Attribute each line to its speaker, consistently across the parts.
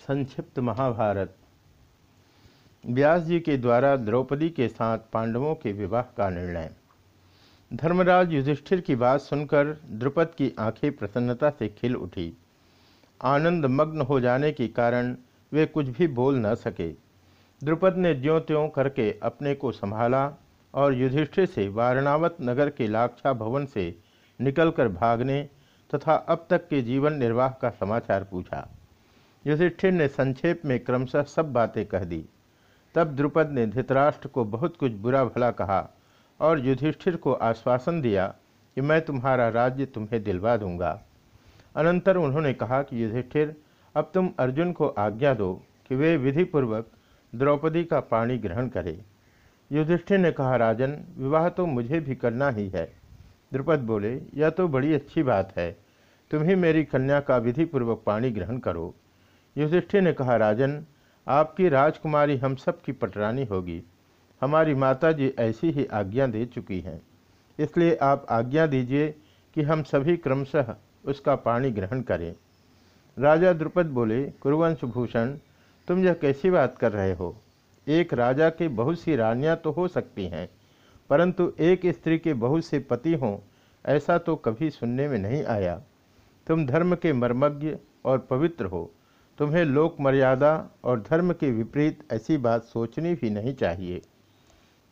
Speaker 1: संक्षिप्त महाभारत। व्यास जी के द्वारा द्रौपदी के साथ पांडवों के विवाह का निर्णय। धर्मराज युधिष्ठिर की बात सुनकर द्रुपद की आँखें प्रसन्नता से खिल उठी। आनंद मग्न हो जाने के कारण वे कुछ भी बोल न सके। द्रुपद ने ज्यों त्यों करके अपने को संभाला और युधिष्ठिर से वारणावत नगर के लाक्षा भवन से निकलकर भागने तथा अब तक के जीवन निर्वाह का समाचार पूछा। युधिष्ठिर ने संक्षेप में क्रमशः सब बातें कह दी। तब द्रुपद ने धृतराष्ट्र को बहुत कुछ बुरा भला कहा और युधिष्ठिर को आश्वासन दिया कि मैं तुम्हारा राज्य तुम्हें दिलवा दूँगा। अनंतर उन्होंने कहा कि युधिष्ठिर, अब तुम अर्जुन को आज्ञा दो कि वे विधिपूर्वक द्रौपदी का पाणी ग्रहण करें। युधिष्ठिर ने कहा, राजन, विवाह तो मुझे भी करना ही है। द्रुपद बोले, यह तो बड़ी अच्छी बात है। तुम ही मेरी कन्या का विधिपूर्वक पाणी ग्रहण करो। युधिष्ठिर ने कहा, राजन, आपकी राजकुमारी हम सब की पटरानी होगी। हमारी माता जी ऐसी ही आज्ञा दे चुकी हैं। इसलिए आप आज्ञा दीजिए कि हम सभी क्रमशः उसका पानी ग्रहण करें। राजा द्रुपद बोले, कुरुवंश भूषण, तुम यह कैसी बात कर रहे हो? एक राजा के बहुत सी रानियाँ तो हो सकती हैं, परंतु एक स्त्री के बहुत से पति हों, ऐसा तो कभी सुनने में नहीं आया। तुम धर्म के मर्मज्ञ और पवित्र हो तुम्हें लोक मर्यादा और धर्म के विपरीत ऐसी बात सोचनी भी नहीं चाहिए।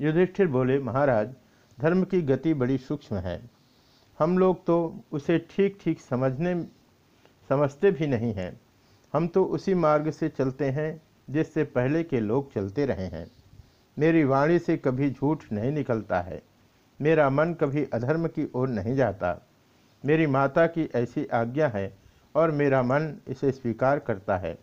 Speaker 1: युधिष्ठिर बोले, महाराज, धर्म की गति बड़ी सूक्ष्म है। हम लोग तो उसे ठीक ठीक समझने, समझते भी नहीं हैं। हम तो उसी मार्ग से चलते हैं, जिससे पहले के लोग चलते रहे हैं। मेरी वाणी से कभी झूठ नहीं निकलता है। मेरा मन कभी अधर्म की ओर नहीं जाता। मेरी माता की ऐसी आज्ञा है और मेरा मन इसे स्वीकार करता है।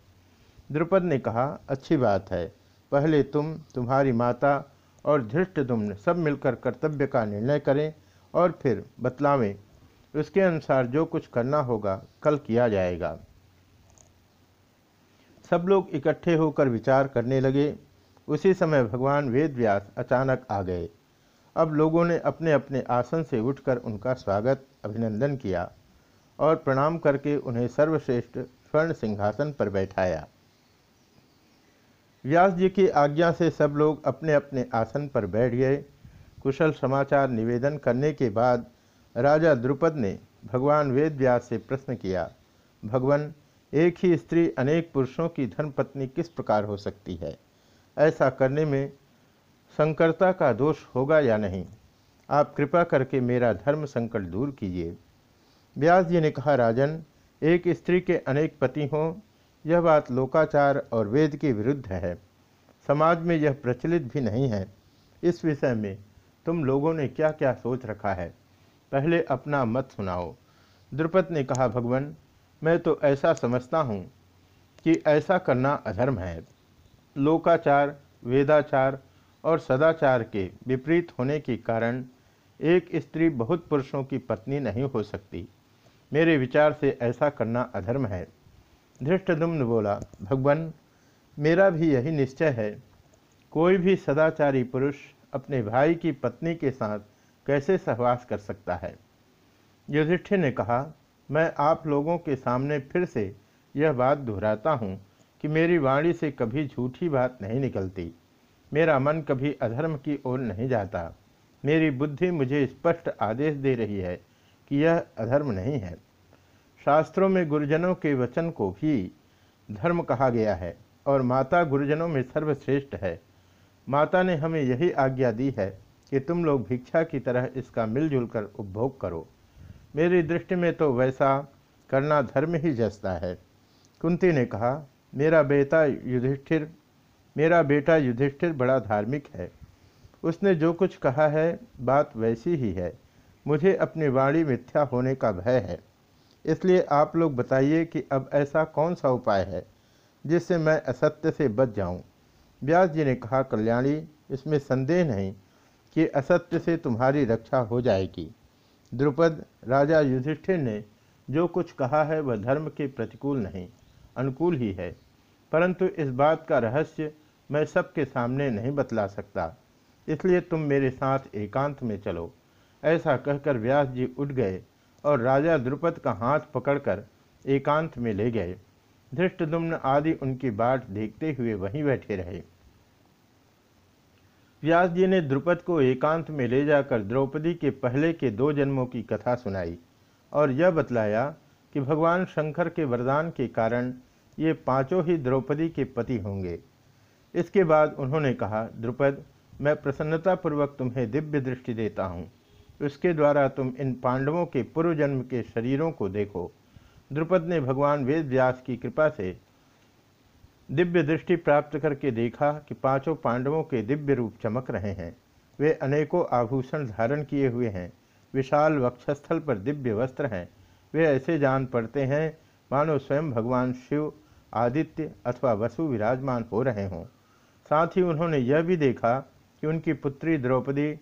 Speaker 1: द्रुपद ने कहा, अच्छी बात है। पहले तुम, तुम्हारी माता और धृष्ट दुम्न सब मिलकर कर्तव्य का निर्णय करें और फिर बतलावें। उसके अनुसार जो कुछ करना होगा, कल किया जाएगा सब लोग इकट्ठे होकर विचार करने लगे। उसी समय भगवान वेदव्यास अचानक आ गए। अब लोगों ने अपने अपने आसन से उठकर उनका स्वागत, अभिनंदन किया। और प्रणाम करके उन्हें सर्वश्रेष्ठ स्वर्ण सिंहासन पर बैठाया। व्यास जी की आज्ञा से सब लोग अपने अपने आसन पर बैठ गए। कुशल समाचार निवेदन करने के बाद राजा द्रुपद ने भगवान वेद व्यास से प्रश्न किया, भगवान, एक ही स्त्री अनेक पुरुषों की धर्मपत्नी किस प्रकार हो सकती है? ऐसा करने में संकरता का दोष होगा या नहीं? आप कृपा करके मेरा धर्म संकट दूर कीजिए। व्यास जी ने कहा, राजन, एक स्त्री के अनेक पति हों, यह बात लोकाचार और वेद के विरुद्ध है। समाज में यह प्रचलित भी नहीं है। इस विषय में तुम लोगों ने क्या क्या सोच रखा है? पहले अपना मत सुनाओ। द्रुपद ने कहा, भगवान, मैं तो ऐसा समझता हूँ कि ऐसा करना अधर्म है। लोकाचार, वेदाचार और सदाचार के विपरीत होने के कारण एक स्त्री बहुत पुरुषों की पत्नी नहीं हो सकती। मेरे विचार से ऐसा करना अधर्म है। धृष्टदुम्न बोला, भगवान, मेरा भी यही निश्चय है। कोई भी सदाचारी पुरुष अपने भाई की पत्नी के साथ कैसे सहवास कर सकता है? युधिष्ठिर ने कहा, मैं आप लोगों के सामने फिर से यह बात दोहराता हूँ कि मेरी वाणी से कभी झूठी बात नहीं निकलती। मेरा मन कभी अधर्म की ओर नहीं जाता। मेरी बुद्धि मुझे स्पष्ट आदेश दे रही है कि यह अधर्म नहीं है। शास्त्रों में गुरुजनों के वचन को भी धर्म कहा गया है और माता गुरुजनों में सर्वश्रेष्ठ है। माता ने हमें यही आज्ञा दी है कि तुम लोग भिक्षा की तरह इसका मिलजुल कर उपभोग करो। मेरी दृष्टि में तो वैसा करना धर्म ही जसता है। कुंती ने कहा, मेरा बेटा युधिष्ठिर, मेरा बेटा युधिष्ठिर बड़ा धार्मिक है। उसने जो कुछ कहा है, बात वैसी ही है। मुझे अपनी वाणी मिथ्या होने का भय है। इसलिए आप लोग बताइए कि अब ऐसा कौन सा उपाय है, जिससे मैं असत्य से बच जाऊँ? व्यास जी ने कहा, कल्याणी, इसमें संदेह नहीं कि असत्य से तुम्हारी रक्षा हो जाएगी। द्रुपद, राजा युधिष्ठिर ने जो कुछ कहा है, वह धर्म के प्रतिकूल नहीं, अनुकूल ही है। परंतु इस बात का रहस्य मैं सबके सामने नहीं बतला सकता। इसलिए तुम मेरे साथ एकांत में चलो। ऐसा कहकर व्यास जी उठ गए और राजा द्रुपद का हाथ पकड़कर एकांत में ले गए। धृष्टदुम्न आदि उनकी बाट देखते हुए वहीं बैठे रहे। व्यास जी ने द्रुपद को एकांत में ले जाकर द्रौपदी के पहले के दो जन्मों की कथा सुनाई और यह बतलाया कि भगवान शंकर के वरदान के कारण ये पाँचों ही द्रौपदी के पति होंगे। इसके बाद उन्होंने कहा, द्रुपद, मैं प्रसन्नतापूर्वक तुम्हें दिव्य दृष्टि देता हूँ। उसके द्वारा तुम इन पांडवों के पूर्व जन्म के शरीरों को देखो। द्रुपद ने भगवान वेद व्यास की कृपा से दिव्य दृष्टि प्राप्त करके देखा कि पाँचों पांडवों के दिव्य रूप चमक रहे हैं। वे अनेकों आभूषण धारण किए हुए हैं। विशाल वक्षस्थल पर दिव्य वस्त्र हैं। वे ऐसे जान पड़ते हैं, मानो स्वयं भगवान शिव, आदित्य अथवा वसु विराजमान हो रहे हों। साथ ही उन्होंने यह भी देखा कि उनकी पुत्री द्रौपदी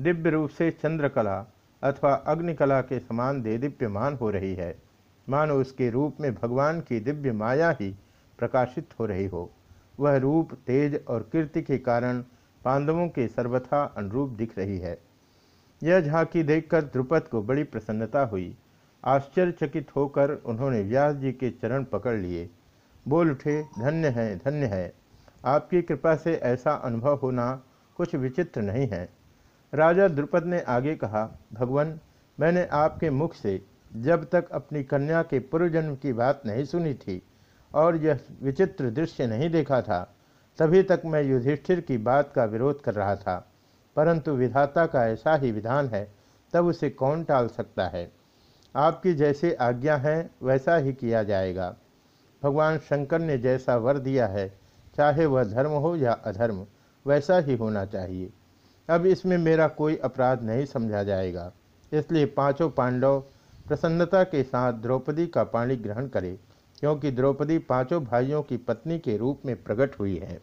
Speaker 1: दिव्य रूप से चंद्रकला अथवा अग्निकला के समान दे दिव्यमान हो रही है। मानो उसके रूप में भगवान की दिव्य माया ही प्रकाशित हो रही हो। वह रूप, तेज और कीर्ति के कारण पांडवों के सर्वथा अनुरूप दिख रही है। यह झांकी देखकर द्रुपद को बड़ी प्रसन्नता हुई। आश्चर्यचकित होकर उन्होंने व्यास जी के चरण पकड़ लिए। बोल उठे, धन्य है धन्य है। आपकी कृपा से ऐसा अनुभव होना कुछ विचित्र नहीं है। राजा द्रुपद ने आगे कहा, भगवान, मैंने आपके मुख से जब तक अपनी कन्या के पूर्वजन्म की बात नहीं सुनी थी और यह विचित्र दृश्य नहीं देखा था, तभी तक मैं युधिष्ठिर की बात का विरोध कर रहा था। परंतु विधाता का ऐसा ही विधान है, तब उसे कौन टाल सकता है? आपकी जैसे आज्ञा है, वैसा ही किया जाएगा। भगवान शंकर ने जैसा वर दिया है, चाहे वह धर्म हो या अधर्म, वैसा ही होना चाहिए। अब इसमें मेरा कोई अपराध नहीं समझा जाएगा। इसलिए पाँचों पांडव प्रसन्नता के साथ द्रौपदी का पाणी ग्रहण करें, क्योंकि द्रौपदी पाँचों भाइयों की पत्नी के रूप में प्रकट हुई है।